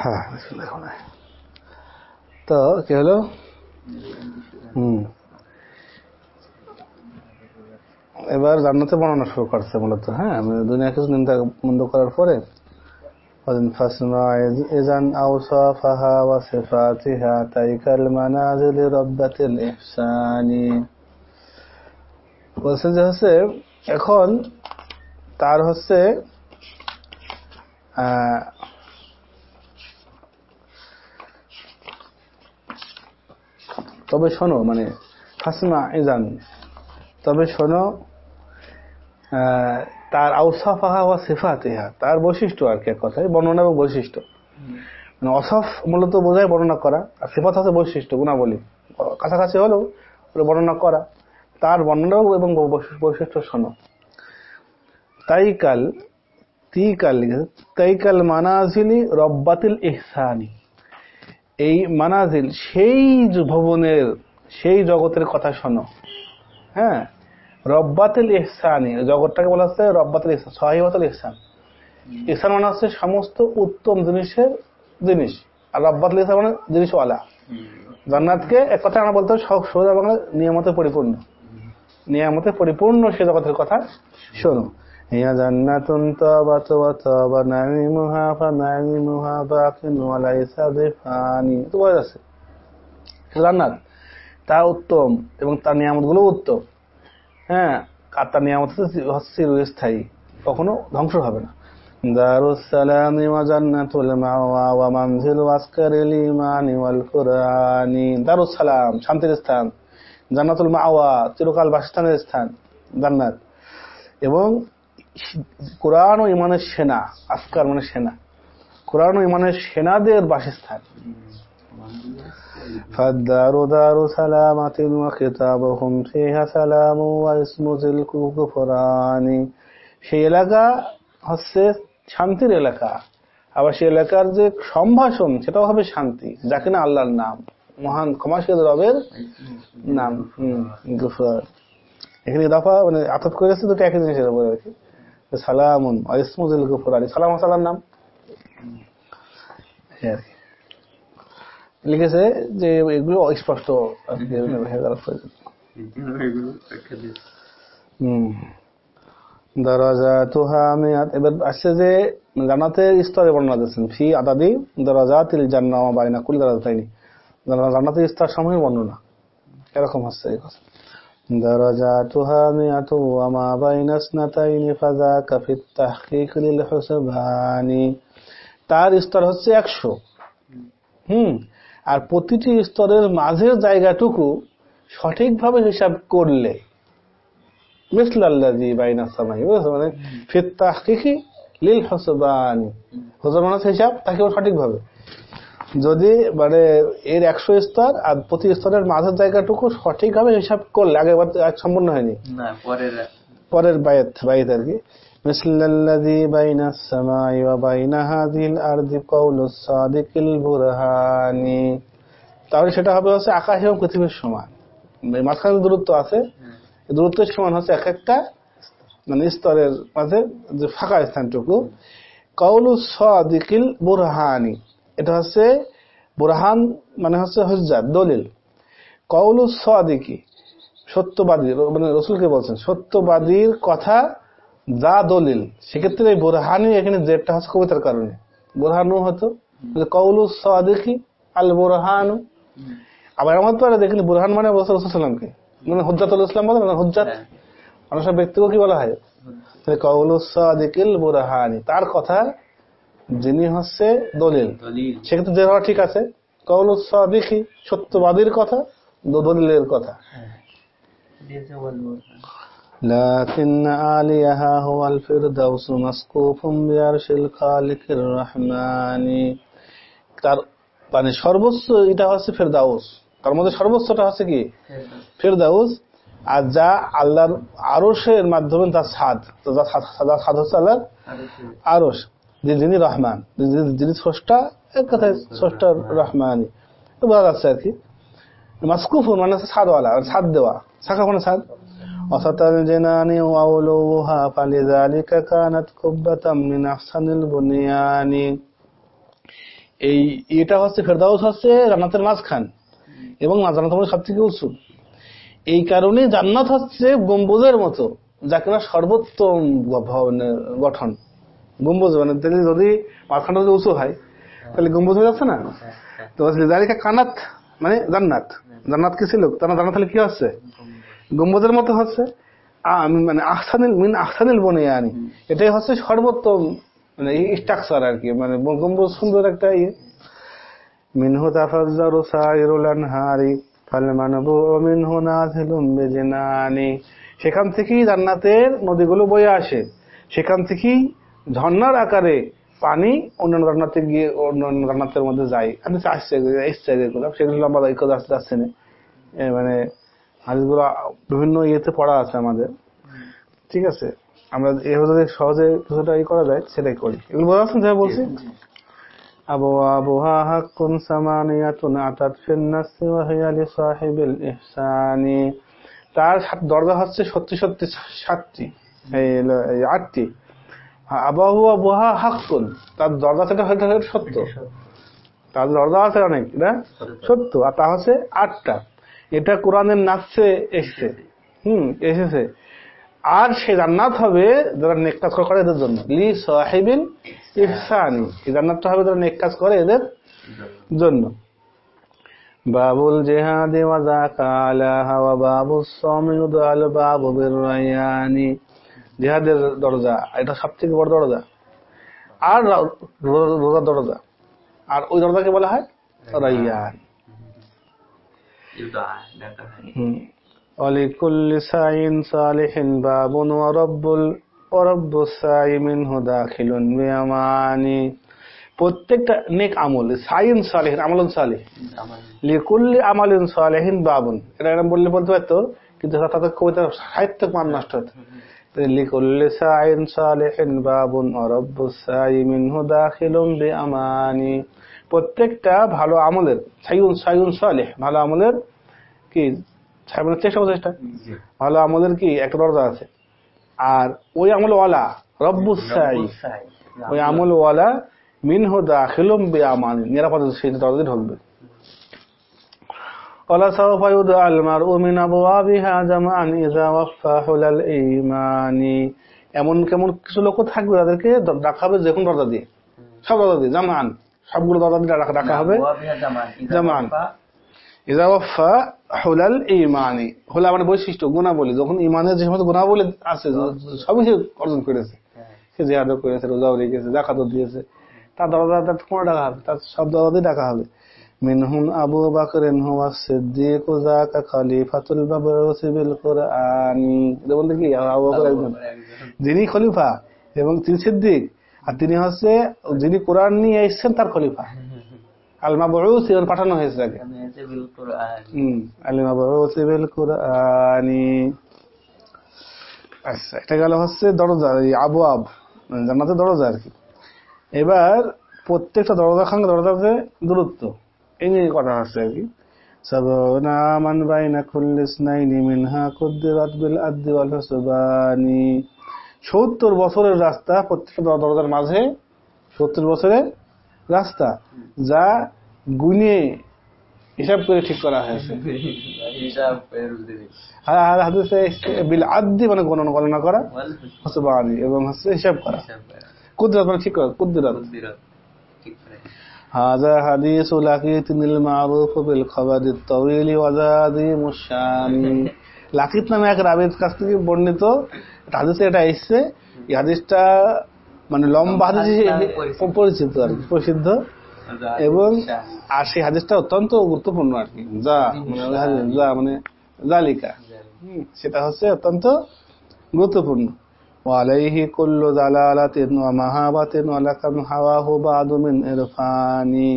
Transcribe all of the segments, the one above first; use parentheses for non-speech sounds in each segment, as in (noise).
হ্যাঁ বিসমিল্লাহ রহমানির রহিম। তো কি হলো হুম এবার জান্নাতে বর্ণনা শুরু করছে মূলত হ্যাঁ মানে দুনিয়া কিছু নিন্দা মন্দ করার পরে وإن فاسمع إذا أوصافها وصفاتها تلك المنازل ربة الإحسان বলছে যে হচ্ছে এখন তার হচ্ছে তবে শোনো মানে ফাসমা ইজান, তবে শোনো তার আউসাফাহা ওয়া সিফাতিহা, তার বৈশিষ্ট্য আর কি এক কথায়, বর্ণনা এবং বৈশিষ্ট্য। মানে অসফ মূলত বোঝায় বর্ণনা করা, আর সিফাত হচ্ছে বৈশিষ্ট্য, গুণাবলী। কাছাকাছি হলেও বর্ণনা করা। তার বর্ণনা এবং বৈশিষ্ট্য- শোনো। তাই কাল তি কাল তাই কাল মানাজিলি রব্বাতিল ইহসানি। এই মানাজিল, সেই ভবনের, সেই জগতের কথা শোনো। হ্যাঁ? রব্বাতিল ইহসানি জগৎটাকে বলা হচ্ছে রব্বাতিল ইহসান, সাহিবাতুল ইহসান। ইহসান মানে হচ্ছে সমস্ত উত্তম জিনিসের জিনিস, আর রব্বাতুল ইহসান মানে জিনিসওয়ালা। জান্নাতকে এক কথা আমরা বলতে সব সোজা বাংলা নিয়ামতে পরিপূর্ণ। নিয়ামতে পরিপূর্ণ সে জগতের কথা শোনো। তাবাত ওয়া তাবা নাঈমুহা ফানাঈমুহা বাকিন ওয়া লাইসা বিফানি তো বোঝা যাচ্ছে। তা উত্তম এবং তার নিয়ামতগুলো উত্তম। হ্যাঁ আর তার নিয়ামত হচ্ছে কখনো ধ্বংস হবে না। জান্নাতুল দারুসালাম শান্তির স্থান। জান্নাতুল মাওয়া, চিরকাল বাসস্থানের স্থান, জান্নাত। এবং কোরআন ও ইমানের সেনা আসকার মানে সেনা কোরআন ও ইমানের সেনাদের বাসস্থান فالدار دار سلامة وخطابهم فيها سلام واسم ذي الكفران সেই এলাকা হচ্ছে শান্তির এলাকা আবার সেই এলাকার যে সম্ভাষণ সেটাও হবে শান্তি যা কিনা আল্লাহর নাম মহান ক্ষমাশীল রবের নাম হম গুফর এখানে দফা মানে আতফ করেছে দুটো একই জিনিসের উপরে আর কি লিখেছে যে এগুলো অস্পষ্ট আর কি প্রয়োজন। এবার আসছে যে জান্নাতের স্তরে বর্ণনা দিচ্ছেন ফি আদাদি দরাজাতিল জান্নাহ ওয়া বাইনা স্তর সমূহ বর্ণনা। এরকম হচ্ছে এই কথা। ওয়া মা বাইনা স্নাতাইনি ফাযাকা ফিত তাহকিক লিল হুসবানি তার স্তর হচ্ছে 100 হুম? আর প্রতিটি স্তরের মাঝের জায়গাটুকু সঠিকভাবে হিসাব করলে মিসলাল্লাজি বাইনা সামাই বুঝেছ? মানে ফির তাহকিকি লিল হসবানি। হসবান হিসাব তাকে সঠিকভাবে যদি মানে এর একশো স্তর আর প্রতি স্তরের মাথার জায়গাটুকু সঠিকভাবে হিসাব করলে আগেবার সম্পূর্ণ হয়নি। পরের বায়াত বাইত আর কি। তাহলে সেটা হবে হচ্ছে আকাশ এবং পৃথিবীর সমান। মাঝখানে দূরত্ব আছে। হ্যাঁ। দূরত্বের সমান হচ্ছে এক একটা মানে স্তরের মাঝে যে ফাঁকা স্থানটুকু। কৌল সদিকিল বুরহানি। এটা হচ্ছে বুরহান মানে হচ্ছে হজ্জাত দলিল। কৌলু সাদিকি সত্যবাদী মানে রসুলকে বলছেন সত্যবাদীর কথা যা দলিল সেক্ষেত্রে এই বোরহানি এখানে জেটটা হচ্ছে কবিতার কারণে। বোরহানু হতো কৌলু সাদিকি আল বোরহানু। আবার আমার তো দেখেন বুরহান মানে বলছে রসুলামকে মানে হজ্জাতুল ইসলাম বলে না হজ্জাত। হ্যাঁ। মানুষের ব্যক্তিকে কি বলা হয়? কৌলু সাদিকিল বুরহানি তার কথা যিনি হচ্ছে দলিল দলিল সেক্ষেত্রে যে হওয়া ঠিক আছে কৌলু সাদিকি সত্যবাদীর কথা দ- দলিলের কথা দিয়েছে বলবো لكن عاليها هو الفردوس مسقوف بعرش الخالق الرحمن তার মানে সর্বোচ্চ এটা হচ্ছে ফেরদাউস তার মধ্যে সর্বোচ্চটা হচ্ছে কি ফেরদাউস আর যা আল্লাহর আরশের মাধ্যমে তার সাদ তো যা সাদ- যা সাদ হচ্ছে আল্লাহর আরশ যে যিনি রহমান যিনি স্রষ্টা এক কথায় স্রষ্টার রহমানি বলা যাচ্ছে আর কি। মাসকুফুন মানে সাদওয়ালা মানে সাদ দেওয়া। শাখা কোন সাদ। বুনিয়ানি। এই এটা হচ্ছে হচ্ছে মাঝখান এবং জান্নাত উঁচু। এই জান্নাত হচ্ছে গম্বুজের মতো, যাকে সর্বোত্তম গঠন। গম্বুজ মানে তাহলে যদি মাঝখানটা যদি উঁচু হয় তাহলে গম্বুজ হয়ে যাচ্ছে না? হ্যাঁ, হ্যাঁ। তো জালিকা কানাত মানে জান্নাত। জান্নাত কি ছিল? তারা জান্নাত তাহলে কি হচ্ছে? গম্বুজের মতো হচ্ছে। মানে আহসানিল মিন আহসানিল বনে আনি এটাই হচ্ছে সর্বোত্তম মানে স্ট্রাকচার আর কি। মানে গম্বুজ সুন্দর একটা ইয়ে। মিনহু তাফাজ্জারু সাইরুল আনহারি ফালমানবু মিনহু নাযিলুম বিজনানি। সেখান থেকেই জান্নাতের নদীগুলো বয়ে আসে। সেখান থেকেই ঝর্ণার আকারে পানি অন্যান্য জান্নাতে গিয়ে অন্যান্য জান্নাতের মধ্যে যায় আমি আসছে এসছে এগুলো সেগুলো লম্বা দায়িত্ব আসতে আসছে না এ মানে হাদিসগুলো বিভিন্ন ইয়েতে পড়া আছে আমাদের ঠিক আছে আমরা এভাবে যদি সহজে কিছুটা ই করা যায় সেটাই করি এগুলো বোঝা যাচ্ছে যা বলছি أبوابها حق ثمانية أتت في النص وهي لصاحب الإحسان তার সাত- দরজা হচ্ছে সত্যি সত্যি সাতটি এই ল- এই আটটি হাক্কুন। তার দরজা সেটা হয়তো সত্য। তার দরজা আছে অনেক না? সত্য। আর তা হচ্ছে আটটা। এটা কোরআনের নাচছে এসছে। হুম এসেছে। আর সে জান্নাত হবে যারা নেক কাজ করে এদের জন্য। লি সাহিবিল ইহসানি। এই জান্নাতটা হবে যারা নেক কাজ করে এদের জন্য। বাবুল জেহাদি ওয়াজা কালা হাওয়া বাবু সমিউদ আল বাবু বিরায়ানি জেহাদের দরজা এটা সব থেকে বড় দরজা আর রা- রো- রোজার দরজা আর ওই দরজাকে বলা হয় রাইয়ান ইউদা ডাকা হয় হুম। ولكل سعي صالح باب ورب ال- ورب السعي منه داخل بأماني প্রত্যেকটা নেক আমল সাইন সালেহ আমলন সালেহ আমার লিকুল্লি আমালিন সালেহিন বাবুন এটা এরকম বললে বলতে পারতো কিন্তু তাদের কবিতার সাহিত্য মান নষ্ট হতো প্রত্যেকটা ভালো আমলের সাইউন সাইউন সালেহ ভালো আমলের কি? সাইমনের চেষ্টা চেষ্টা ভালো আমলের কি? একটা দরজা আছে। আর ওই আমল ওয়ালা রব্বু সাই ওই আমল ওয়ালা মিনহু দাখিলুম বিআমানি নিরাপদে সেই দরজায় ঢুকবে ولسوف يدعى المرء من أبوابها جمعا إذا وفى حل الإيمان এমন কেমন কিছু লোক থাকবে তাদেরকে দ- ডাকা হবে যে কোনো দরজা দিয়ে সব দরজা দিয়ে জামান সবগুলো দরজা দিয়ে ডাকা ডাকা হবে জামান জামান। ইজা ওয়াফা হুলাল ইমানি হুলা মানে বৈশিষ্ট্য গুণা বলি যখন ইমানের যে সমস্ত গুণা বলে আছে সবই সে অর্জন করেছে সে জিহাদও করেছে রোজাও রেখেছে জাকাতও দিয়েছে তার দরজা তার কোনো ডাকা হবে তার সব দরজাতেই ডাকা হবে মিনহুম আবু বাকরেন হুয়া সিদ্দিক যাকা খলিফাতুল মাবউস বিল কুরআনি। এটা বলতে কি? আবু বকর একজন। যিনি খলিফা এবং তিনি সিদ্দিক। আর তিনি হচ্ছে যিনি কোরআন নিয়ে এসেছেন তার খলিফা। আল পাঠানো হয়েছে তাকে। আল মাবউস বিল কুরআনি। আচ্ছা এটা গেল হচ্ছে দরজা আবু আব জান্নাতের দরজা আর কি। এবার প্রত্যেকটা দরজা খান দরজাতে দূরত্ব। এই নিয়ে কথা হচ্ছে আর কি মান 70 বছরের রাস্তা প্রত্যেকটা দর- দরজার মাঝে 70 বছরের রাস্তা যা গুনে হিসাব করে ঠিক করা হয়েছে। হাদিসে এসছে বিল আদ্দি মানে গণনা গণনা করা হুসবানি এবং হচ্ছে হিসাব করা। কুদরত মানে ঠিক করা করে هذا حديث لقيت المعروف بالخبر الطويل وزادي الشامي লাকিত নামে এক রাবির কাছ থেকে বর্ণিত একটা হাদিসে এটা এসছে এই হাদিসটা মানে লম্বা হাদিস হিসেবে পরিচিত। পরিচিত আর কি, প্রসিদ্ধ এবং আর সেই হাদিসটা অত্যন্ত গুরুত্বপূর্ণ আর কি যা মানে ওই হাদিস, যা মানে জালিকা হুম, সেটা হচ্ছে অত্যন্ত গুরুত্বপূর্ণ وعليه كل دلالة ومهابة ولكم هواه بعد من إرفاني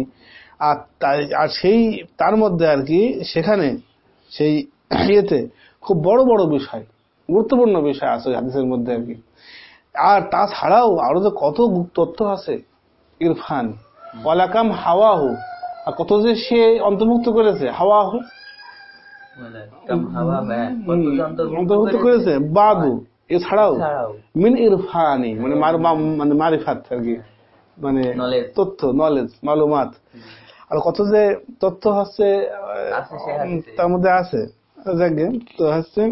আর তাই- আর সেই তার মধ্যে আর কি সেখানে সেই ইয়েতে খুব বড় বড় বিষয় গুরুত্বপূর্ণ বিষয় আছে ওই হাদিসের মধ্যে আর কি আর তাছাড়াও আরো যে কত গু- তথ্য আছে ইরফান ওয়ালাকাম হাওয়াহু আর কত যে সে অন্তর্ভুক্ত করেছে হাওয়াহু কম হাওয়া ব্যাগ কত যে অন্তর্ভুক্ত করেছে বাদু এছাড়াও মিন ইরফানি মানে মানে মারিফাত আর কি মানে তথ্য নলেজ মালুমাত। আর কত যে তথ্য হচ্ছে। তার মধ্যে আছে। তো হচ্ছে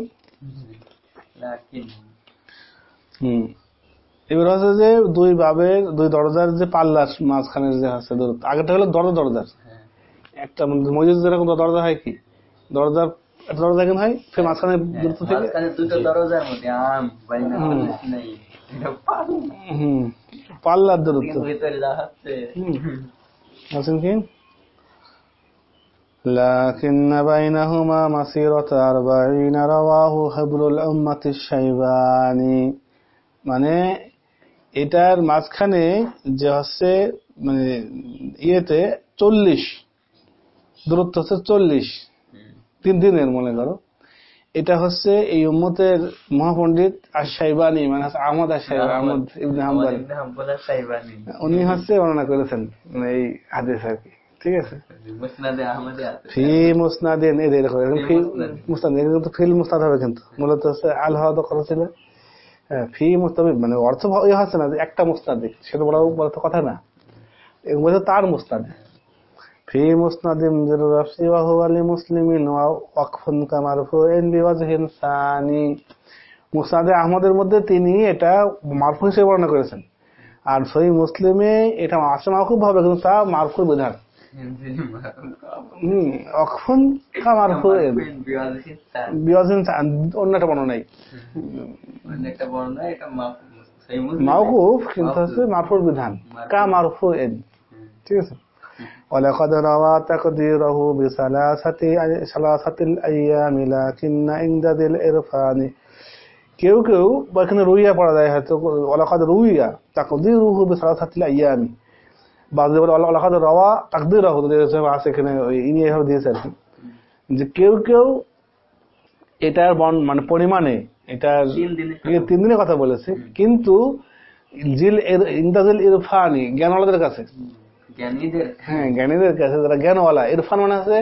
এবার হচ্ছে যে দুই বাবের দুই দরজার যে পাল্লার মাঝখানের যে আছে দূরত্ব আগেটা হলো দরজা। দরজার হ্যাঁ। একটা মসজিদ যেরকম দরজা হয় কি? দরজার দরজা কেন হয় ফের মাঝখানে দূরত্ব থেকে হ্যাঁ, মাঝখানে দুটো দরজার মধ্যে আম বাইনা হুম। নাই এটা পাগল। হুম পাল্লার দূরত্ব কিন্তু ভিতরে যা হচ্ছে হুম। আছেন কি لكن بينهما مسيرة أربعين رواه حبر الأمة الشيباني মানে এটার মাঝখানে যে হচ্ছে মানে ইয়েতে চল্লিশ দূরত্ব হচ্ছে চল্লিশ হুম। তিন দিনের মনে করো। এটা হচ্ছে এই উম্মতের মহাপণ্ডিত আর সাইবানি মানে হচ্ছে আহমদ আর সাইবানি আহমদ ইবনে হাম্বাল। উনি হচ্ছে বর্ণনা করেছেন এই হাদিস আর কি ঠিক আছে? ফি মুসনাদিন এই দেখো ফি মুসনাদ। কিন্তু ফিল মুস্তাদ হবে কিন্তু। মূলত হচ্ছে আল হাওয়া তো কথা হ্যাঁ ফি মানে অর্থ ইয়ে হচ্ছে না যে একটা মুস্তাদিক সেটা কথা না। এগুলো তার মুস্তাদ মুসনাদে আহমদের মধ্যে তিনি এটা মারফু হিসেবে বর্ণনা করেছেন। আর সহি মুসলিমে এটা আসে মারফু ভাবে কিন্তু তা মারফুর বিধান। অন্যটা বর্ণনা নাই। একটা সেই কিন্তু হচ্ছে মারফুর বিধান। কা মারফুইন ঠিক আছে? ولقد روى تقديره بثلاثة ثلاثة الأيام لكن عند ذي الإرفان কেউ কেউ বা এখানে রুইয়া পড়া যায় হয়তো ওলাকাদ রুইয়া তাকদির রুহু বিসালাসাতিল আইয়ামি বা যদি বলে ওলাকাদ রওয়া তাকদির রাহু আছে এখানে ওই ইনি এভাবে দিয়েছে আর কি যে কেউ কেউ এটার বন মানে পরিমাণে এটার তিন দিনে ইয়ে তিন দিনের কথা বলেছে কিন্তু জিল এর- ইন্দাজিল ইরফানি জ্ঞানওয়ালাদের কাছে জ্ঞানীদের হ্যাঁ জ্ঞানীদের কাছে যারা জ্ঞানওয়ালা ইরফান মানে আছে?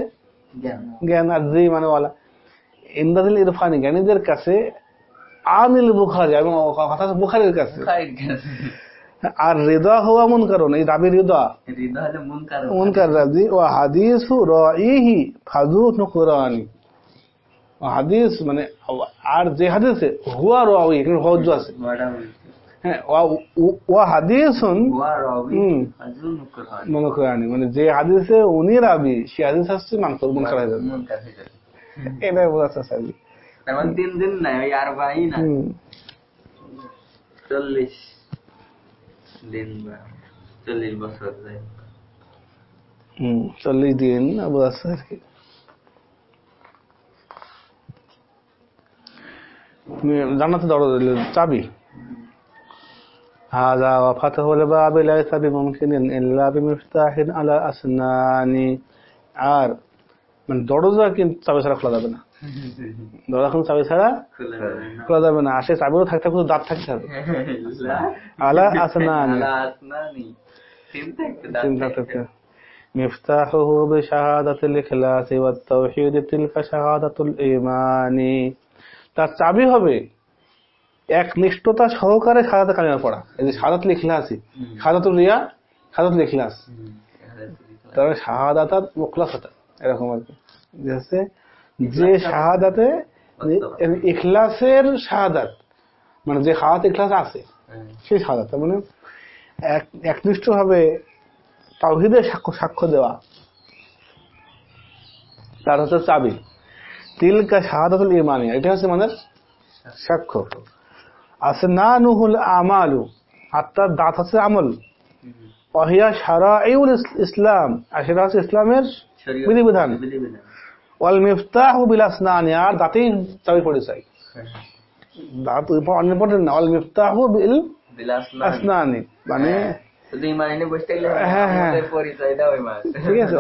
জ্ঞান। আর জি মানে ওয়ালা। ইন্দাজিল ইরফানি জ্ঞানীদের কাছে আনিল বুখারি এবং কথা হচ্ছে বুখারির কাছে। আর রেদা হওয়া মন কারণ এই রাবি হলে মুনকার। মুনকার রাজি ও হাদিস রাইহি ফাজু নুকুরানি। হাদিস মানে আর যে হাদিসে হুয়া রাওয়ি এখানে হজ্জ আছে। হ্যাঁ হাদিসুন। মনকুরানি মানে যে হাদিসে উনি রাবি সে হাদিস হচ্ছে মাংস মুনকার হয়ে যাবে। এটাই। মানে তিন দিন নাই ওই আর না চল্লিশ দিন বা চল্লিশ বছর যায় হুম, চল্লিশ দিন আর কি জান্নাতে দরজা চাবি هذا وفتح الباب ليس بممكن إلا بمفتاح على أسنان আর মানে দরজা কিন্তু চাবি ছাড়া খোলা যাবে না দরজা কিন্তু চাবি ছাড়া খুলে যাবে না। খোলা যাবে না আসে চাবিরও থাকতে হবে দাঁত থাকতে হবে আলা আসনানি আলা আসনানি। তিন থাকতে দাঁত চিন্তা থাকতে। থাকতে مفتاحه بشهادة الإخلاص والتوحيد تلك شهادة الإيمان তার চাবি হবে এক নিষ্ঠতা সহকারে সাদাতে কালিমা পড়া। এই যে সাদাত লিখলাসি। সাদাতুল রিয়া সাদাত লিখলাস। তারপরে শাহাদাত মুখলাসতা এরকম আর কি। যে হচ্ছে যে শাহাদাতে ইখলাসের শাহাদাত মানে যে শাহাদ ইখলাস আছে হ্যাঁ। সেই শাহাদাত মানে এক একনিষ্ঠ ভাবে তাওহিদের সাক্ষ্য সাক্ষ্য দেওয়া। তার হচ্ছে চাবি। তিলকা শাহাদাতুল ইমানি এটা হচ্ছে মানে সাক্ষ্য। আছে না নুহুল আমালু আত্মার দাঁত হচ্ছে আমল অহিয়া সারা ইসলাম আর সেটা হচ্ছে ইসলামের বিধিবিধান। ওয়াল মিফতাহ আর দাঁতেই চাবি পরিচয় হ্যাঁ। দাঁত না ওয়াল মিফতাহ বিল আসনানি। মানে হ্যাঁ, হ্যাঁ। ঠিক আছে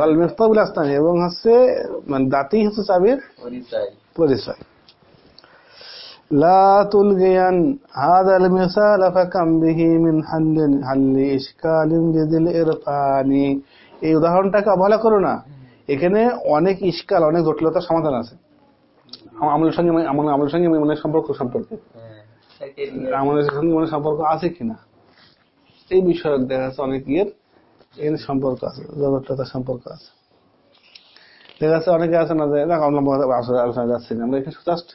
এবং হচ্ছে মানে দাঁতেই হচ্ছে চাবির পরিচয়। পরিচয় لا تلغين هذا المثال فكم به من حل حل إشكال بذي الإرفان এই উদাহরণটাকে অবহেলা করো না এখানে অনেক ইস্কাল অনেক জটিলতার সমাধান আছে আম- আমলের সঙ্গে আমার আমলের সঙ্গে মনের সম্পর্ক সম্পর্কে হ্যাঁ। তাকে নিয়ে আমলের সঙ্গে মনের সম্পর্ক আছে কিনা এই বিষয়ক দেখা যাচ্ছে অনেক ইয়ের এর সম্পর্ক আছে জগৎটার সম্পর্ক আছে দেখা যাচ্ছে অনেকে আছে না যে দেখো আমরা আসলে আলোচনা যাচ্ছি না আমরা এখানে জাস্ট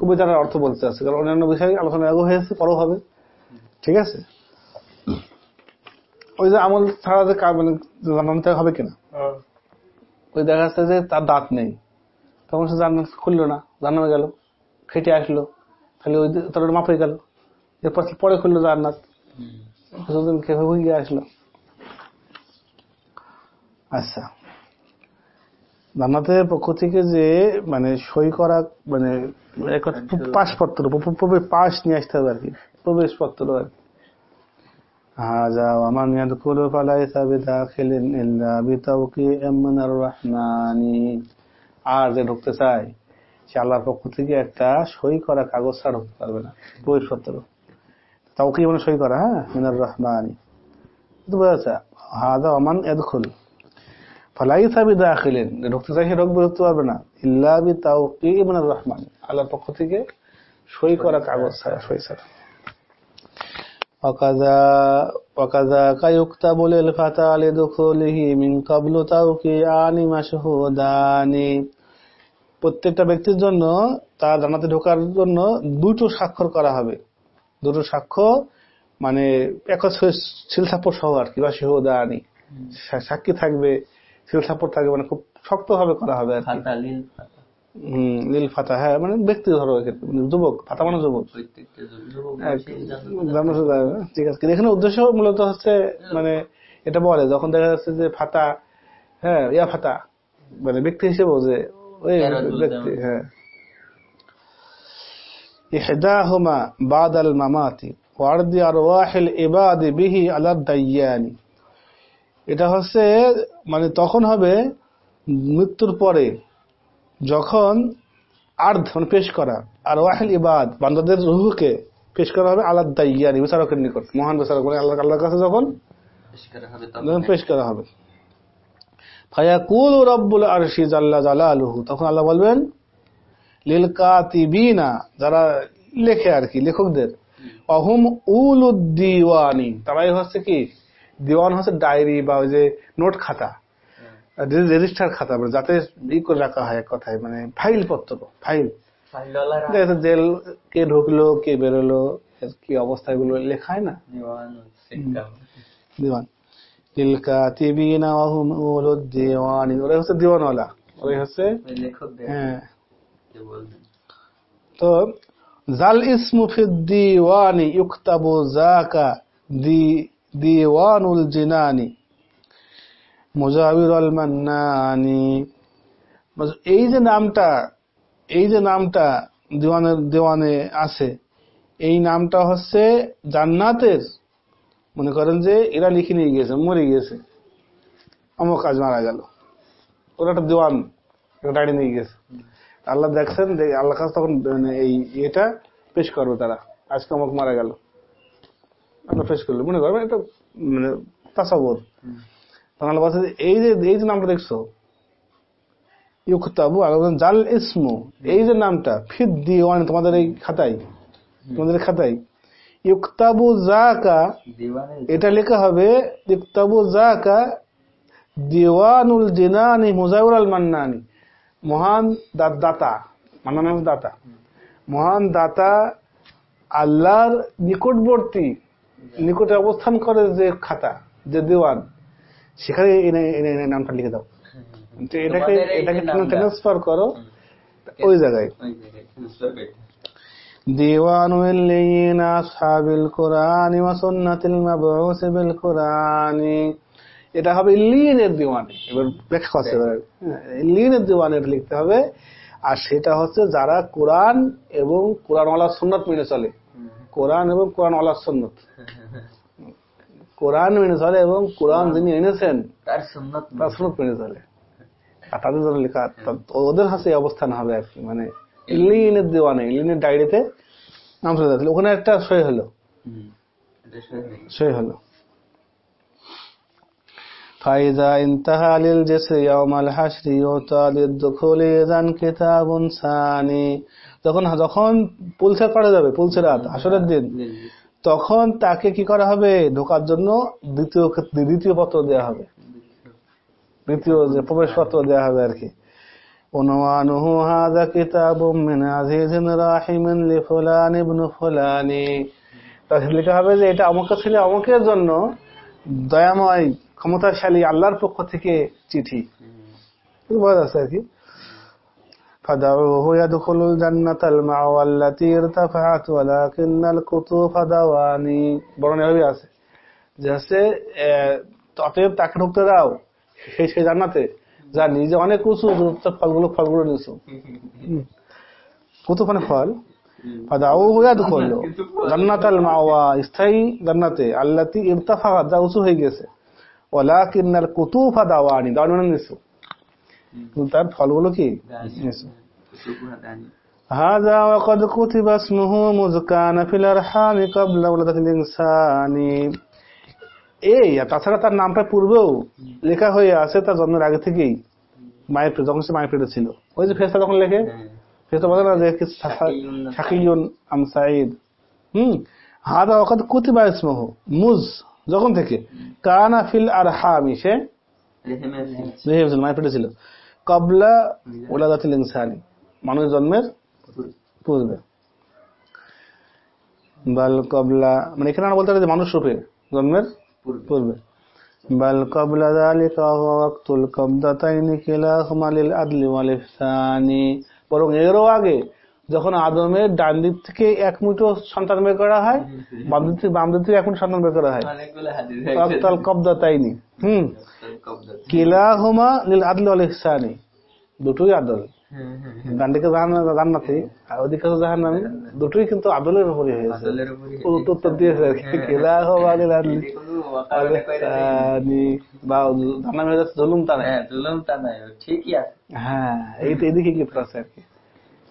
কবিতার অর্থ বলতে চাচ্ছি কারণ অন্যান্য বিষয়ে আলোচনা আগে হয়েছে পরও হবে। ঠিক আছে? ওই যে আমল ছাড়া যে মানে জানাতে হবে কিনা? ওই দেখা যাচ্ছে যে তার দাঁত নেই। তখন সে জান্নাত খুললো না জানানো গেল খেটে আসলো। খালি ওই তার মাপে গেল। এরপর পরে খুললো জান্নাত। কিছুদিন খেয়ে গিয়ে আসলো। আচ্ছা। জান্নাতের পক্ষ থেকে যে মানে সই করা মানে এক কথা পাসপত্র প- প- পাস নিয়ে আসতে হবে আর কি প্রবেশপত্র আর কি هذا ومن يدخل فليس بداخل إلا بتوقيع من الرحمن আর যে ঢুকতে চায় সে আল্লাহর পক্ষ থেকে একটা সই করা কাগজ ছাড়া ঢুকতে পারবে না প্রবেশপত্র তাও কি মানে সই করা হ্যাঁ মিনার রহমানি বুঝতে পেরেছে হাদা ওমান এদখুল ফালাইসা বিদা আখিলেন রক্তচাষী রোগ বেরোতে পারবে না। ইল্লা বি তাওকি ইবন রহমান। আল্লাহর পক্ষ থেকে সই করা কাগজ ছাড়া, সই ছাড়া। অকাজা অকাজা কায়ুক্তা বলে ফাতা আলে দখলিহি মিন প্রত্যেকটা ব্যক্তির জন্য তার দানাতে ঢোকার জন্য দুটো স্বাক্ষর করা হবে। দুটো সাক্ষ্য মানে এক শিলসাপোর সহ আর কি, বা সেহদানি সাক্ষী থাকবে সিল সাপোর্ট থাকবে মানে খুব শক্ত ভাবে করা হবে আর হম নীল ফাতা হ্যাঁ মানে ব্যক্তি ধরো মানে যুবক ফাতা মানে যুবক। জান্নাতে যাবে, ঠিক আছে। এখানে উদ্দেশ্য মূলত হচ্ছে মানে এটা বলে যখন দেখা যাচ্ছে যে ফাতা হ্যাঁ ইয়া ফাতা মানে ব্যক্তি হিসেবেও যে ওই ব্যক্তি। হ্যাঁ। ইহদাহুমা বাদাল মামাতি ওয়ারদি আরওয়াহিল ইবাদি বিহি আলা দাইয়ানি। এটা হচ্ছে মানে তখন হবে মৃত্যুর পরে যখন আর্ধ মানে পেশ করা আর ওয়াহিল ইবাদ বান্দাদের রুহুকে পেশ করা হবে আলাদ দাইয়ানি বিচারকের নিকট মহান বিচারক মানে আল্লাহ আল্লাহর কাছে যখন পেশ করা হবে যখন তখন পেশ করা হবে। ফায়াকুল রব্বুল আরশি জাল্লা জালালুহু তখন আল্লাহ বলবেন লিল কাতিবিনা যারা লেখে আর কি লেখকদের অহুম উলুদ দিওয়ানি তারাই হচ্ছে কি? দিওয়ান হচ্ছে ডায়েরি বা ওই যে নোট খাতা। রেজিস্টার খাতা মানে যাতে ই করে রাখা হয় এক কথায় মানে ফাইল পত্র ফাইল। জেল কে ঢুকলো কে বেরোলো কি অবস্থা এগুলো লেখায় না? দিওয়ান হচ্ছে দিওয়ানওয়ালা ওরাই হচ্ছে হ্যাঁ। তো জাল ইসমু ইউকতাবু দি দিওয়ানুল জিনানি মুজাহিরুল মান্নানি এই যে নামটা, এই যে নামটা দিওয়ানের দেওয়ানে আছে, এই নামটা হচ্ছে জান্নাতের। মনে করেন যে এরা লিখে নিয়ে গিয়েছে, মরে গিয়েছে। অমুক কাজ মারা গেল। ওরা একটা দেওয়ান ডায়েরি নিয়ে গেছে আল্লাহ দেখছেন আল্লাহ কাছে তখন মানে এই এটা পেশ করবে তারা। আজকে অমুক মারা গেল। আল্লাহ পেশ করল। মনে করবেন এটা মানে তাসাবর। বলছে যে, এই যে এই যে নামটা দেখছ জাল ইসমু এই যে নামটা ফিদ দিওয়ান তোমাদের এই তোমাদের ইউকতাবু জাকা এটা লেখা হবে ইউকতাবু জাকা দিওয়ানুল জিনানি মুজাউর আল মান্নানি মহান দাতা মান্নান দাতা মহান দাতা আল্লাহর নিকটবর্তী নিকটে অবস্থান করে যে খাতা যে দেওয়ান সেখানে এনে এনে এনে নামটা লিখে দাও তো এটাকে তোমাদের এই যে এটাকে নামটা। ট্রান্সফার করো ওই জায়গায় ওই জায়গায় transfer করে। ديوان اللين أصحاب القرآن وسنة المبعوث بالقرآن এটা হবে লিনের দিওয়ানে এবার ব্যাখ্যা করছে এবার হ্যাঁ, লিনের দিওয়ানে এটা লিখতে হবে আর সেটা হচ্ছে যারা কোরআন এবং কোরআন ওয়ালা সুন্নত মেনে চলে হুম। কোরআন এবং কোরআন ওয়ালা সুন্নত। কোরআন মেনে চলে এবং কোরআন যিনি এনেছেন তার সুন্নত মেনে চলে। আর তাদের জন্য লেখা ওদের হাতে অবস্থান হবে আর কি। মানে লিনের দেওয়ানে লিনের ডায়েরিতে নাম চলে যাচ্ছে। ওখানে একটা সই হলো। সই হলো। ফাইদা ইন্তাহা লিল জেসে ইয়াউমাল হাশরি ইউতা লিদ্দুখুলি ইযান কিতাবুন সানি। যখন যখন পুলসে পড়ে যাবে পুলসে রাত আসরের দিন তখন তাকে কি করা হবে ঢোকার জন্য দ্বিতীয় ক্ষেত্রে দ্বিতীয় পত্র দেওয়া হবে দ্বিতীয় যে প্রবেশপত্র দেওয়া হবে আর কি عنوانه هذا كتاب من عزيز راحم لفلان ابن فلان তাকে লেখা হবে যে এটা অমুকের ছেলে অমুকের জন্য দয়াময় ক্ষমতাশালী আল্লাহর পক্ষ থেকে চিঠি বোঝা যাচ্ছে আর কি فدعوه يدخل الجنة المأوى التي ارتفعت ولكن القطوف دواني বরং এভাবে আছে যে হচ্ছে অতএব তাকে ঢুকতে দাও সেই সেই জান্নাতে যা নিজে অনেক উঁচু তার ফলগুলো ফলগুলো নিচু কত মানে ফল ফাদাউহু ইয়াদখুল জান্নাতাল মাওয়া স্থায়ী জান্নাতে আল্লাতি ইরতাফাত যা উঁচু হয়ে গেছে ওয়ালাকিন্নাল কুতুফা দাওয়ানি দাওয়ানি মানে নিচু কিন্তু তার ফলগুলো কি নিচু কুতুফা দানি هذا وقد كتب اسمه مذ كان في الارحام قبل ولادة الانسان এই আর তাছাড়া তার নামটা পূর্বেও লেখা হয়ে আছে তার জন্মের আগে থেকেই মায়ের পেটে- যখন সে মায়ের পেটে ছিল ওই যে ফেসটা তখন লেখে হ্যাঁ। ফেসটা বলে না যে শাকিউন শাকিউন আম সাইদ হুম হাদা ওকাদ কুতিবা ইসমহ মুজ যখন থেকে কানা ফিল আর হামি সে রেহেমে ছিল। রেহে ছিল, মায়ের পেটে ছিল কবলা ওলাদাতিল ইনসানি মানুষ জন্মের পূর্বে বাল কবলা মানে এখানে আমরা বলতে পারি মানুষ রূপে জন্মের পূর্বে। বাল কবলা যালিকা ওয়াক্তুল কবদাতাইনি কিলাহুমা লিল আদলি ওয়াল ইহসানি বরং এরও আগে যখন আদমের ডান দিক থেকে এক মুঠো সন্তান বের করা হয় বাম দিক থেকে বাম দিক থেকে এক মুঠো সন্তান বের করা হয়। ওয়াক্তাল কবদাতাইনি হুম। কবদা কিলাহুমা লিল আদলি ইহসানি। দুটোই আদল। হ্যাঁ হ্যাঁ ডান দিকে জাহান- আর ওদিকে জাহান নামে দুটোই কিন্তু আদলের উপরে হয়েছে। উত্তর দিয়েছে আর কি। আদলি। আনি বা হয়ে জুলুম তারা হ্যাঁ জুলুম তা নাই। ঠিকই আছে। হ্যাঁ এই তো এদিকে কি আছে আর কি?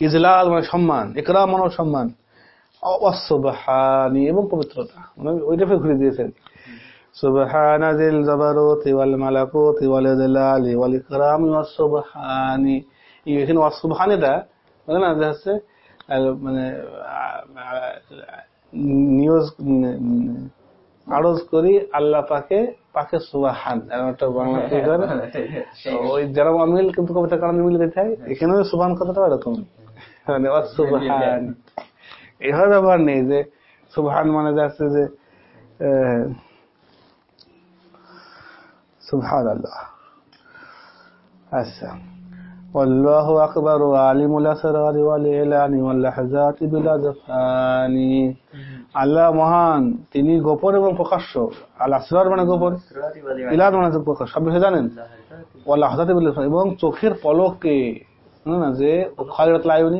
ইজলাল মানে সম্মান একরাম মানে সম্মান। অসুবহানি এবং পবিত্রতা। মানে ওই টাইপের ঘুরে দিয়েছেন সুবহানা জাবারুতি ওয়াল মালাকুতি ওয়াল ইজলালি ওয়াল ইকরামি ওয়াস সুবহানি এখানে ওয়াস সুবহানিটা মানে না হচ্ছে মানে নিউজ আরজ করি আল্লাহ পাকে পাকে সুবাহান। একটা বাংলা (laughs) ওই যারা আমিল কিন্তু কবিতা কারণে মিলে দিতে হয় এখানেও সুবহান কথাটা এরকম। মানে সুবহান এভাবে ব্যবহার নেই যে সুবহান মানে যাচ্ছে যে সুবহান আল্লাহ আচ্ছা والله أكبر عالم الأسرار والإعلان واللحظات بالأذفان আল্লাহ মহান তিনি গোপন এবং প্রকাশ্য আল আসরার মানে গোপন সুরাতি বলি ইলাদ মানে হচ্ছে প্রকাশ সব বিষয় জানেন ওয়াল্লাহ হঠাৎ বলে এবং চোখের পলকে জানো না যে খয়রাত লায়ুনি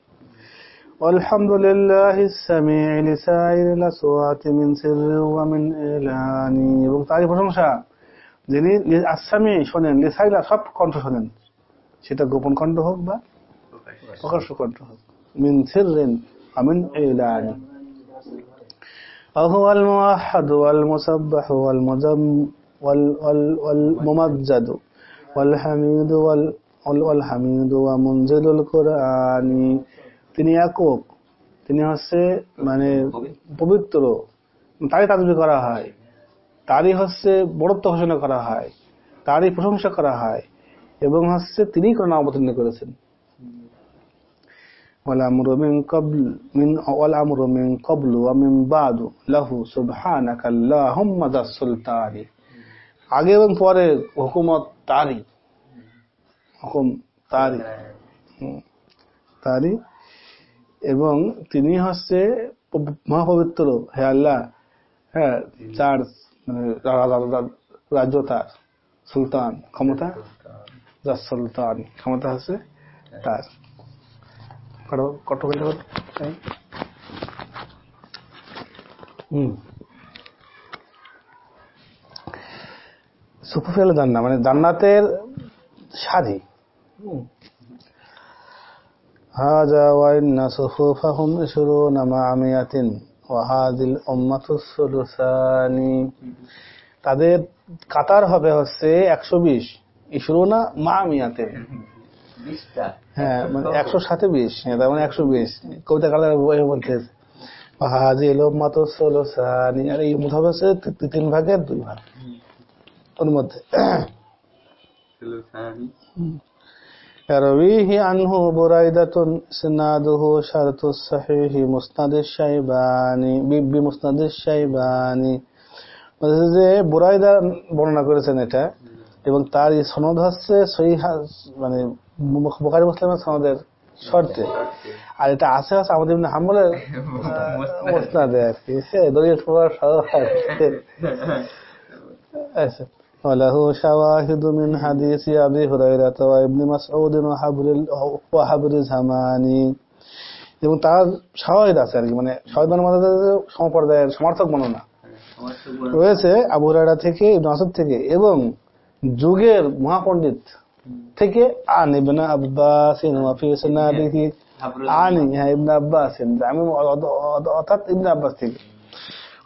والحمد لله السميع لسائر الأصوات من سر ومن إعلان এবং তারই প্রশংসা যিনি আসামি শোনেন লিসাইলা সব কণ্ঠ শোনেন সেটা গোপন কণ্ঠ হোক বা প্রকাশ্য কণ্ঠ হোক মিন সিররিন আমিন ইলান وهو الموحد والمسبح والمزم وال وال والممجد والحميد وال وال- والحميد ومنزل القرآن তিনি একক তিনি হচ্ছে মানে পবিত্র। তারই তাজবি করা হয়। তারই হচ্ছে বড়ত্ব ঘোষণা করা হয়। তারই প্রশংসা করা হয়। এবং হচ্ছে তিনি কোন অবতীর্ণ করেছেন। আগে এবং পরে হুকুমত তারই। হুকুম তারই। হ্যাঁ। তারই এবং তিনি হচ্ছে মহাপবিত্র হে আল্লাহ হ্যাঁ চার মানে রাজ্য তার সুলতান ক্ষমতা? যা সুলতান ক্ষমতা হচ্ছে তার। কত সুফুফেল জান্না মানে জান্নাতের হুম। هذا وإن صفوفهم عشرون مع مئة وهذه الأمة الثلثان তাদের কাতার হবে হচ্ছে একশো বিশ ইশরুনা মা মিয়াতে বিশটা হ্যাঁ মানে একশো সাথে বিশ হ্যাঁ তার মানে একশো বিশ কবিতা কালার বইয়ে বলতেছে হাজি এলো মাত্র ষোলো সানি আর এই মত হবে হচ্ছে তি- তিন ভাগের দুই ভাগ ওর মধ্যে সুলতানি يرويه عنه بريدة سناده شرط الصحيح مسند الشيباني ب- بمسند الشيباني বলছে যে বুরাইদা বর্ণনা করেছেন এটা এবং তার এই সনদ হচ্ছে সহি মানে বোকারি মুসলিমের সনদের শর্তে আর এটা আছে হচ্ছে আমাদের ইবনে হাম্বলের মোসনাদে আর কি হ্যাঁ দলিল প্রমাণ সহ আছে। আচ্ছা وله شواهد من حديث أبي هريرة وابن مسعود وحبر وحبر زماني এবং তার শাওয়াহিদ আছে আর কি মানে শাওয়াহিদ মানে আমাদের সমপর্যায়ের সমর্থক বর্ণনা রয়েছে আবু হুরায়রা থেকে ইবনে মাসউদ থেকে এবং যুগের মহাপণ্ডিত থেকে আন ইবনে আব্বাস ওয়া ফি সুনাদিহি আনি হ্যাঁ ইবনে আব্বাস আমি অর্থাৎ ইবনে আব্বাস থেকে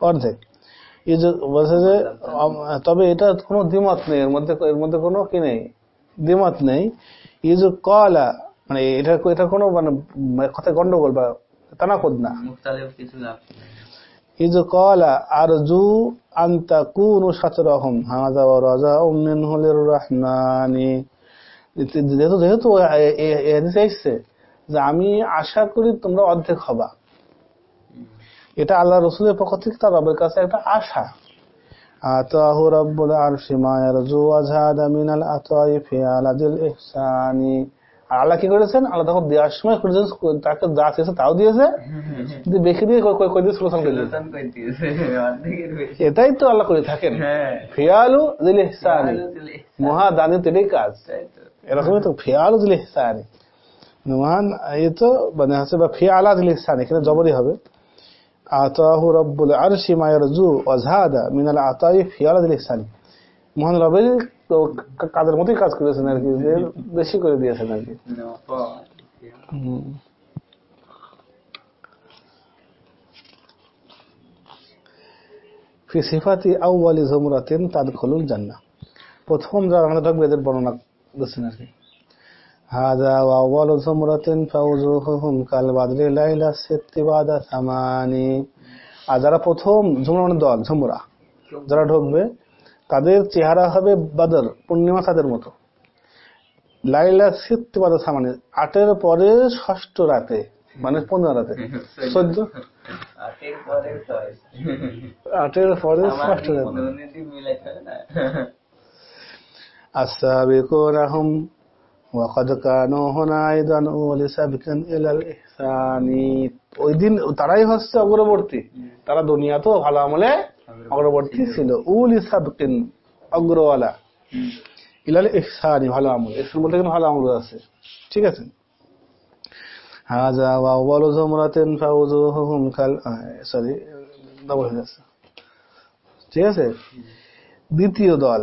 অর্ধেক। যে বলছে যে তবে এটা কোনো দ্বিমত নেই এর মধ্যে এর মধ্যে কোনো কি নেই? দ্বিমত নেই। যে কলা মানে এটা এটা কোনো মানে কথা গন্ডগোল বা তানাকুদ না। যে কলা আর জু আন্তা কুন সাতরহম হামাজা ও রাজা উমিন হলের রহমানি যেহেতু যেহেতু এসছে যে আমি আশা করি তোমরা অর্ধেক হবা। এটা আল্লাহ রসুলের পক্ষ থেকে তার রবের কাছে একটা আশা। আতাহু রব্বুল আরশি মা ইয়ারজু আজহাদা মিনাল আতাই ফি আলাদিল ইহসানি। আল্লাহ কি করেছেন? আল্লাহ তখন দেওয়ার সময় করেছেন তাকে যা চেয়েছে তাও দিয়েছে। কিন্তু (laughs) দিয়ে কই- কই- কই দিয়ে সুলতান করে দিয়েছে? সুলতান কই দিয়েছে, (laughs) অর্ধেকের বেশি। এটাই তো আল্লাহ করে থাকেন। হ্যাঁ। ফিয়ালু দিল ইহসানি। মহাদানি তো এটাই কাজ। এরকমই তো ফিয়ালু দিল ইহসানি। মহান এই তো মানে হচ্ছে বা ফিয়ালা দিল ইহসানি এখানে জবরই হবে। আতাহু রব্বুল আরশি মা ইয়ারজু ওয়াজহাদা মিনাল আতাই ফিয়ালা দিল ইহসানি। মহান রবের তো কা- কাজের মতোই কাজ করেছেন আর কি বেশি করে দিয়েছেন আর কি। ফি সিফাতি জুমরাতিন তাদখুলুল জান্নাহ। প্রথম যারা আমরা থাকবে এদের বর্ণনা দিচ্ছেন আর কি। বাদরি আর যারা প্রথম ঝুমরা দল ঝুমরা যারা ঢুকবে তাদের চেহারা হবে বাদর পূর্ণিমা তাদের মতো। লাইলা সিত্তি বাদা সামানি আটের পরে ষষ্ঠ রাতে মানে পনেরো রাতে। চোদ্দ? আটের পরে আটের পরে আমার ষষ্ঠ রাতে। মিলাইতে ওয়াকাদ ওই দিন তারাই হচ্ছে অগ্রবর্তী। তারা দুনিয়া তো ভালো আমলে অগ্রবর্তী ছিল। উল সাবিকিন অগ্রওয়ালা। ইলাল ইহসানি, ভালো আমল। ইহসান বলতে ভালো আমল আছে। ঠিক আছে? হাজা ওয়া আউয়াল জুমরাতিন ফাউজুহুম কাল সরি হয়ে ঠিক আছে? দ্বিতীয় দল।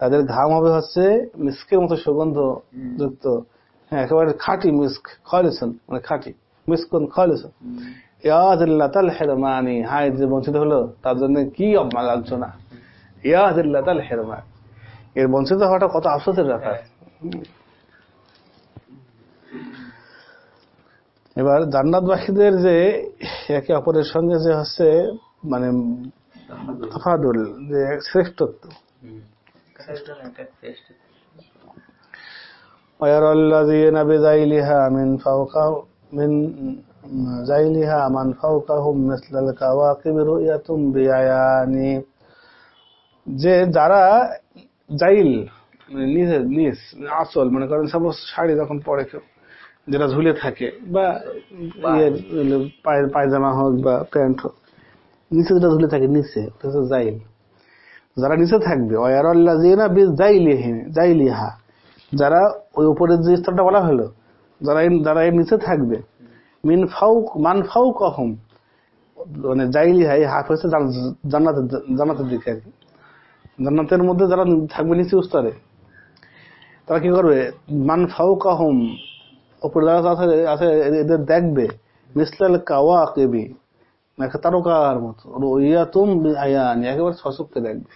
তাদের ঘাম হবে হচ্ছে মিস্কের মতো সুগন্ধ যুক্ত। হ্যাঁ একেবারে খাঁটি মিস্ক খালিসুন মানে খাঁটি মিসকুন খালিসুন ইয়া দিল্লাতাল হিরমানি হাই যে বঞ্চিত হলো তার জন্য কি অপমান লাঞ্ছনা দিল্লাতাল হিরমান এর বঞ্চিত হওয়াটা কত আফসোসের ব্যাপার। এবার জান্নাতবাসীদের যে একে অপরের সঙ্গে যে হচ্ছে মানে তফাদুল। যে শ্রেষ্ঠত্ব। ويرى الذين بذيلها من فوقه من زيلها من فوقهم مثل الكواكب رؤية بعيان যে যারা জাইল মানে নিজের নিজ আসল মনে করেন সাপোজ শাড়ি যখন পরে কেউ যেটা ঝুলে থাকে বা ইয়ের পায়ের পায়জামা হোক বা প্যান্ট হোক নিচে যেটা ঝুলে থাকে নিচে ওটা হচ্ছে জাইল যারা নিচে থাকবে অয়ারল্লাজিনা বিজ জাইলিহি জাইলিহা যারা ওই উপরের যে স্তরটা বলা হলো, যারা যারা এর নিচে থাকবে, মিন ফাউক, মান ফাউক অহম মানে জাইলিহা এই হাফ জান- জান্নাতের জান্নাতের দিকে আর জান্নাতের মধ্যে যারা থাকবে নিচে স্তরে তারা কি করবে? মান ফাউক অহম উপরে যারা আছে এদের দেখবে, মিসলাল কাওয়া কেবি একটা তারকার মতো। রুইয়াতুম আয়ান একেবারে সশক্তি দেখবে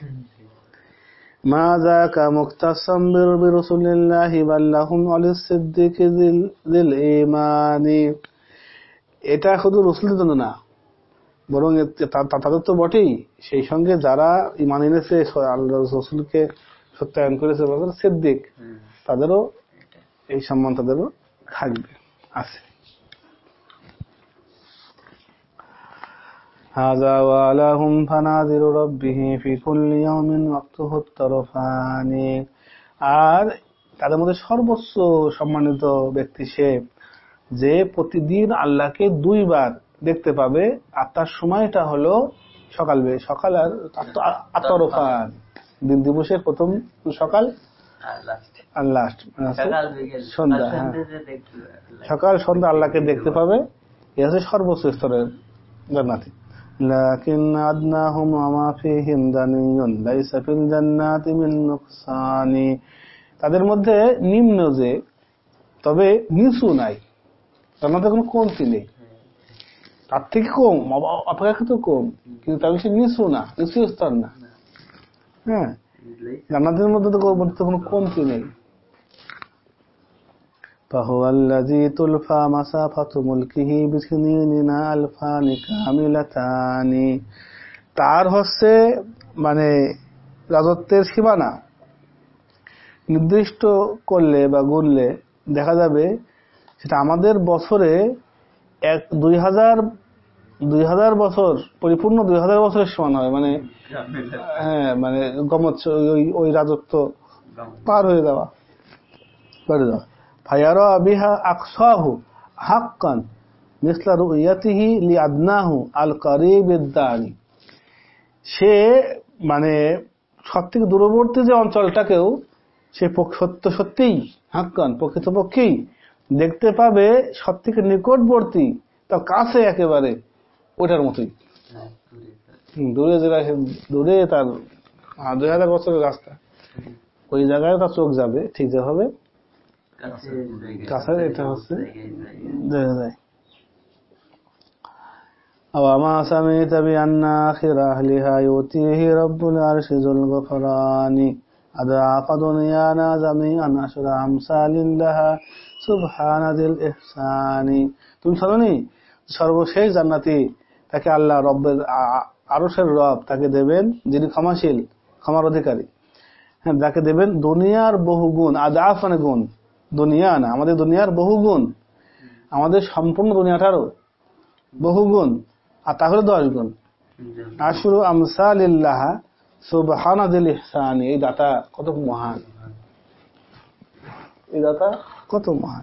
সিদ্দিক এটা শুধু না বরং তো বটেই। সেই সঙ্গে যারা ইমান এনেছে আল্লাহ রসুলকে সত্যায়ন করেছে সিদ্দিক তাদেরও এই সম্মান তাদেরও থাকবে আছে। هذا ولهم فناذر ربه في كل يوم وقته الطرفان আর তাদের মধ্যে সর্বোচ্চ সম্মানিত ব্যক্তি সে যে প্রতিদিন আল্লাহকে দুইবার দেখতে পাবে আর তার সময়টা হলো সকাল বে- সকাল আর আতরফান দিন দিবসের প্রথম সকাল আর লাস্ট সকাল বিকেল সন্ধ্যা, আর হ্যাঁ। সন্ধ্যেতে দেখতে সকাল সন্ধ্যা আল্লাহকে দেখতে পাবে এ হচ্ছে সর্বোচ্চ স্তরের জান্নাতি লাকিন আদনাহুম ওয়া ফীহিম দানিয়ুন লাইসা ফিল জান্নাতি মিন নুকসানি তাদের মধ্যে নিম্ন যে, তবে নিচু নাই। জান্নাতে কোনো কমতি নেই। তার থেকে কম অব- অপেক্ষাকৃত কম। কিন্তু তার বেশি নিচু না, নিচু স্তর না। হ্যাঁ? জান্নাতের মধ্যে তো মধ্যে তো কোনো কমতি নেই। فهو الذي تلفى مسافة ملكه بسنين ألفان كاملتان তার হচ্ছে মানে রাজত্বের সীমানা নির্দিষ্ট করলে বা গুনলে দেখা যাবে সেটা আমাদের বছরে এক দুই হাজার দুই হাজার বছর পরিপূর্ণ দুই হাজার বছরের সমান হয় মানে হ্যাঁ মানে গমৎ ওই ওই রাজত্ব পার হয়ে যাওয়া করে যাওয়া ফায়ারা বিহা আকসাহু হাক্কান মিসলা রুইয়াতিহি লি আদনাহু আল কারিবিদ দানি সে মানে সব থেকে দূরবর্তী যে অঞ্চলটাকেও সে সত্য সত্যিই হাক্কান, প্রকৃতপক্ষেই দেখতে পাবে সব থেকে নিকটবর্তী, তার কাছে একেবারে ওটার মতোই। দূরে যেটা দূরে তার দুই হাজার বছরের রাস্তা, ওই জায়গায় তার চোখ যাবে, ঠিক যেভাবে কাছে এটা হচ্ছে দেখা যায় وما سمعت بأن آخر أهلها يؤتيه رب العرش ذو الغفران أضعاف دنيانا جميعا أشر أمثال لها سبحان ذي الإحسان তুমি শোনি সর্বশেষ জান্নাতি তাকে আল্লাহ রব্বের আ- আরশের রব তাকে দেবেন যিনি ক্ষমাশীল ক্ষমার অধিকারী হ্যাঁ তাকে দেবেন দুনিয়ার বহু গুণ আদাফ মানে গুণ দুনিয়া না আমাদের দুনিয়ার বহু গুণ। আমাদের সম্পূর্ণ দুনিয়াটারও বহু গুণ আর তাহলে দশ গুণ। আশুরু আমসালিল্লাহ সুবহানাদিল ইহসান। এই দাতা কত মহান। এই দাতা কত মহান।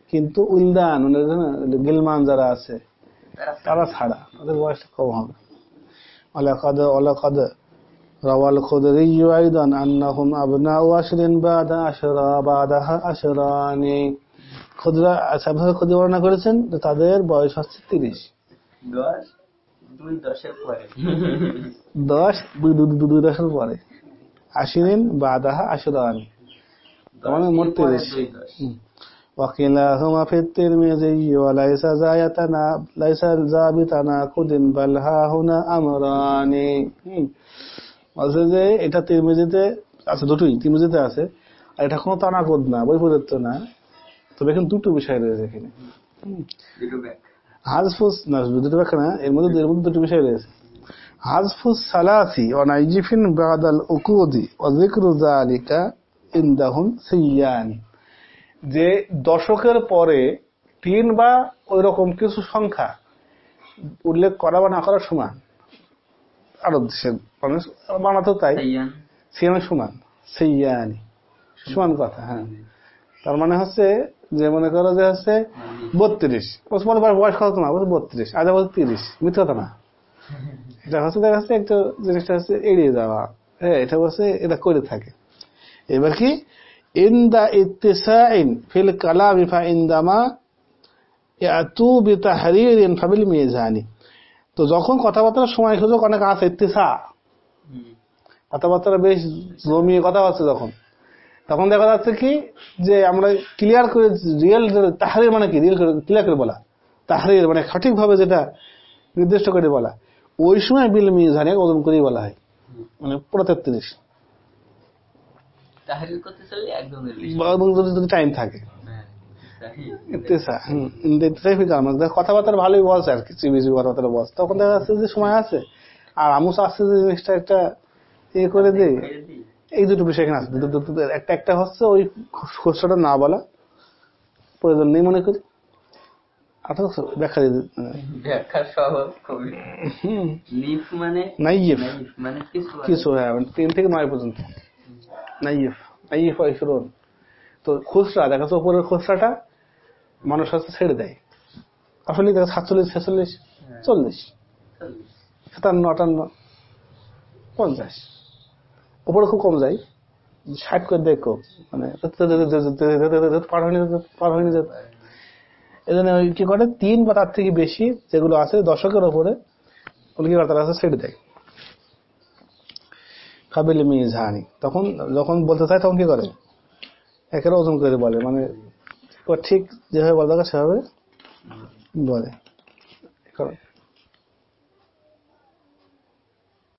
কিন্তু উলদান মানে গিলমান যারা আছে তারা ছাড়া। তাদের বয়সটা কম হবে। রওয়াল আশরা আচ্ছা, করেছেন? তাদের বয়স হচ্ছে তিরিশ। দশ দুই দশের পরে। আশিরিন বাদাহা আশুরানি। মানে মোট তিরিশ। وكلاهما في الترمذي وليس ذا يتنا ليس ذا بتناقض بل ها هنا امران হুম। বলছে যে এটা তিরমিজিতে আছে দুটোই তিরমিজিতে আছে আর এটা কোনো তানাকদ না বৈপরীত্য না তবে এখন দুটো বিষয় রয়েছে এখানে দুটো ব্যাগ হাজফুস না দুটো ব্যাখ্যা না এর মধ্যে এর মধ্যে দুটো বিষয় রয়েছে হাজফুস সালাসি ও নাইজিফিন বাদাল উকুদি ও যিকরু যালিকা ইনদাহুম সিয়ানি যে দশকের পরে তিন বা ওই রকম কিছু সংখ্যা উল্লেখ করা বা না করা সমান। আরব দেশের মানুষ বানাতো তাই। সাইয়ান। সিয়ামের সমান। সিয়ানি। সমান কথা হ্যাঁ। তার মানে হচ্ছে যে মনে করো যে হচ্ছে বত্রিশ। ওসমান বয়স কত না? বত্রিশ। আজ বলছে তিরিশ। মিথ্যে কথা না। এটা হচ্ছে দেখা যাচ্ছে একটা জিনিসটা হচ্ছে এড়িয়ে যাওয়া। হ্যাঁ এটা বলছে এটা করে থাকে। এবার কি? ইন্দা ইত্তিসাইন ফিল কালামি ফা ইন্দামা ইয়াতু বিতাহরিরিন ফাবিল মিজানি তো যখন কথাবার্তার সময় সুযোগ অনেক আছে ইত্তিসা। কথাবার্তা বেশ জমিয়ে কথা হচ্ছে যখন। তখন দেখা যাচ্ছে কি, যে আমরা ক্লিয়ার করে রিয়েল তাহারির মানে কি? রিয়েল ক্লিয়ার করে বলা। তাহারির মানে সঠিকভাবে যেটা নির্দিষ্ট করে বলা। ওই সময় বিল মিজানে ওজন করেই বলা হয়। মানে পুরো তেত্রিশ তাহরির করতে চললে একদমের এবং যদি যদি টাইম থাকে। হ্যাঁ কথাবার্তা ভালোই বলছে আর কি চিবি চিবি কথাবার্তা বলছে তখন দেখা যাচ্ছে যে সময় আছে। আর যে জিনিসটা একটা ইয়ে করে দিই। এই দুটো বিষয় এখানে আছে। একটা একটা হচ্ছে ওই খসড়াটা না বলা। প্রয়োজন নেই মনে করি। ব্যাখ্যা লিফ মানে? মানে কিছু হ্যাঁ মানে তিন থেকে নয় পর্যন্ত। নাইফ নাইফ ইসরুন তো খুচরা দেখা যাচ্ছে উপরের খুচরাটা মানুষ হচ্ছে ছেড়ে দেয়। আসলে দেখা সাতচল্লিশ ছেচল্লিশ চল্লিশ চল্লিশ। সাতান্ন আটান্ন পঞ্চাশ। উপরে খুব কম যায়। ষাট করে দেয় কম মানে পার হয়নি পার হয়নি যেত এই জন্য ওই কি করে? তিন বা তার থেকে বেশি যেগুলো আছে দশকের ওপরে ওগুলো কি করে তারা ছেড়ে দেয়। কাবিল মিজানি। তখন যখন বলতে চায়, তখন কি করে? একের ওজন করে বলে। মানে ঠিক যেভাবে বলা দরকার, সেভাবে বলে।